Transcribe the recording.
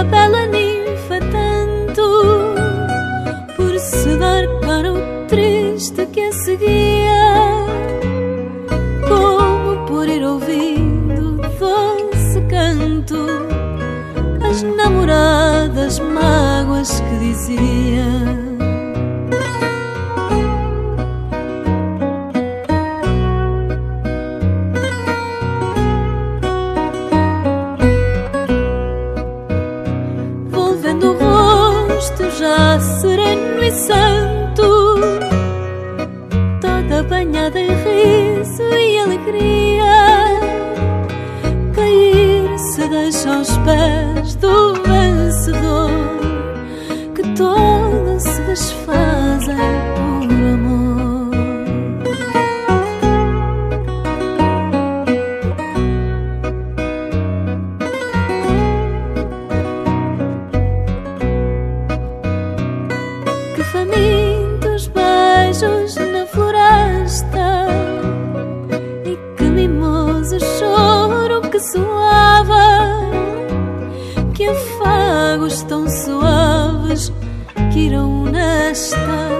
a bela ninfa tanto por se dar cara o triste que a seguia, como por ir ouvindo doce canto as namoradas mágoas que dizia. Santo, toda banhada em riso e alegria, cair se deixa aos pés do vencedor, que todo se desfazem. pagos tão suaves que irão nesta